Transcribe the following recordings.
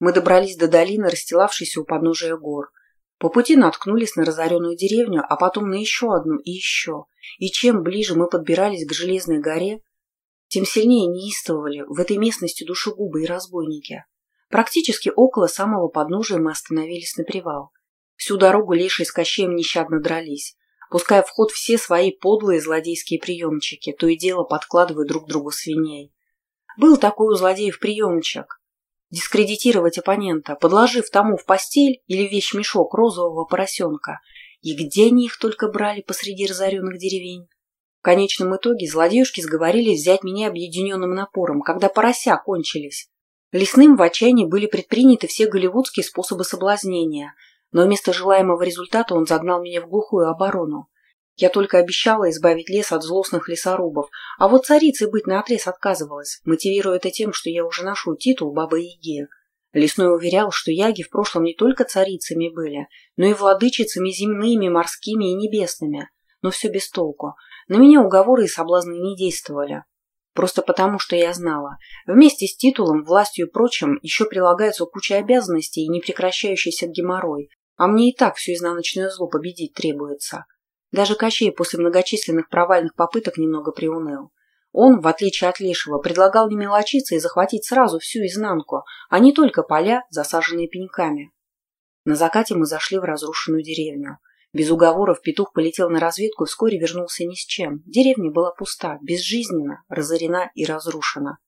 Мы добрались до долины, расстилавшейся у подножия гор. По пути наткнулись на разоренную деревню, а потом на еще одну и еще. И чем ближе мы подбирались к Железной горе, тем сильнее неистовывали в этой местности душегубы и разбойники. Практически около самого подножия мы остановились на привал. Всю дорогу Леша с Кощеем нещадно дрались, пуская в ход все свои подлые злодейские приемчики, то и дело подкладывая друг другу свиней. Был такой у злодеев приемчик дискредитировать оппонента, подложив тому в постель или вещмешок розового поросенка. И где они их только брали посреди разоренных деревень? В конечном итоге злодеюшки сговорились взять меня объединенным напором, когда порося кончились. Лесным в отчаянии были предприняты все голливудские способы соблазнения, но вместо желаемого результата он загнал меня в глухую оборону. Я только обещала избавить лес от злостных лесорубов, а вот царицей быть наотрез отказывалась, мотивируя это тем, что я уже ношу титул Бабы-Яги. Лесной уверял, что яги в прошлом не только царицами были, но и владычицами земными, морскими и небесными. Но все без толку. На меня уговоры и соблазны не действовали. Просто потому, что я знала. Вместе с титулом, властью и прочим еще прилагается куча обязанностей и непрекращающийся геморрой. А мне и так все изнаночное зло победить требуется. Даже Кощей после многочисленных провальных попыток немного приуныл. Он, в отличие от Лешего, предлагал не мелочиться и захватить сразу всю изнанку, а не только поля, засаженные пеньками. На закате мы зашли в разрушенную деревню. Без уговоров петух полетел на разведку и вскоре вернулся ни с чем. Деревня была пуста, безжизненна, разорена и разрушена.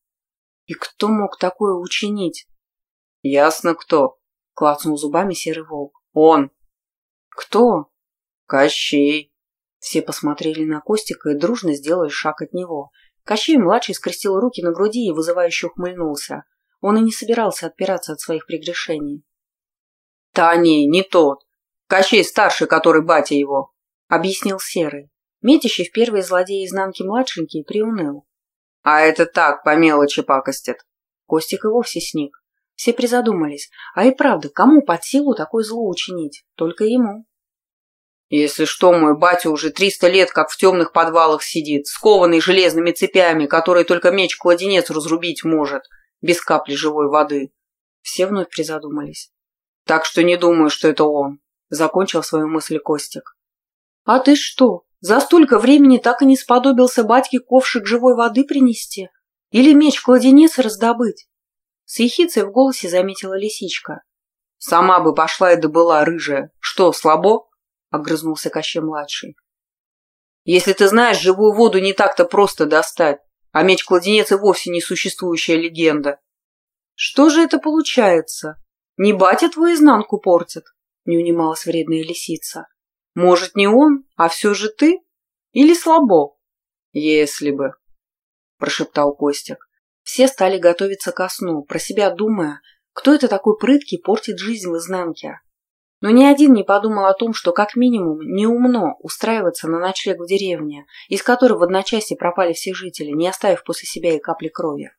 И кто мог такое учинить? — Ясно кто, — клацнул зубами серый волк. — Он. — Кто? — Кощей. Все посмотрели на Костика и дружно сделали шаг от него. Кощей-младший скрестил руки на груди и вызывающе ухмыльнулся. Он и не собирался отпираться от своих прегрешений. — Да не, не тот. Кощей старший, который батя его, — объяснил Серый. Метящий в первые злодеи изнанки младшенький приуныл. — А это так, по мелочи пакостят. Костик и вовсе сник. Все призадумались. А и правда, кому под силу такое зло учинить? Только ему. Если что, мой батя уже триста лет как в темных подвалах сидит, скованный железными цепями, которые только меч-кладенец разрубить может, без капли живой воды. Все вновь призадумались. Так что не думаю, что это он, закончил свою мысль Костик. А ты что, за столько времени так и не сподобился батьке ковшик живой воды принести? Или меч-кладенец раздобыть? С ехицей в голосе заметила лисичка. Сама бы пошла и добыла рыжая. Что, слабо? Огрызнулся Кощей-младший. «Если ты знаешь, живую воду не так-то просто достать, а меч-кладенец и вовсе не существующая легенда». «Что же это получается? Не батя твой изнанку портит?» — не унималась вредная лисица. «Может, не он, а все же ты? Или слабо?» «Если бы», — прошептал Костик. Все стали готовиться ко сну, про себя думая, кто это такой прыткий портит жизнь в изнанке. Но ни один не подумал о том, что как минимум неумно устраиваться на ночлег в деревне, из которой в одночасье пропали все жители, не оставив после себя и капли крови.